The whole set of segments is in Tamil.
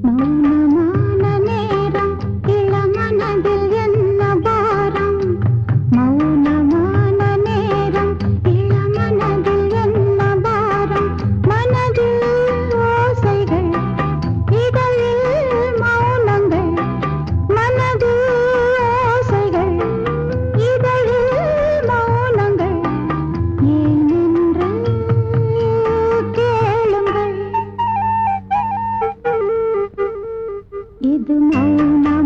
No. நம்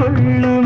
கொள்ளும்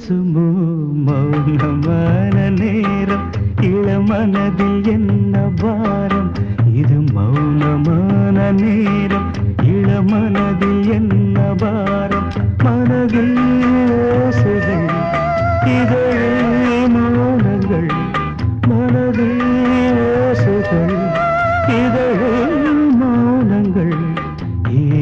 பேசுமோ? மௌனமான நேரம் இளமனதில் என்ன பாரம்? இது மௌனமான நேரம் இளமனதில் என்ன பாரம்? மனதில் யோசனை இதழே மௌனங்கள். மனதில் யோசனை மௌனங்கள். ஏ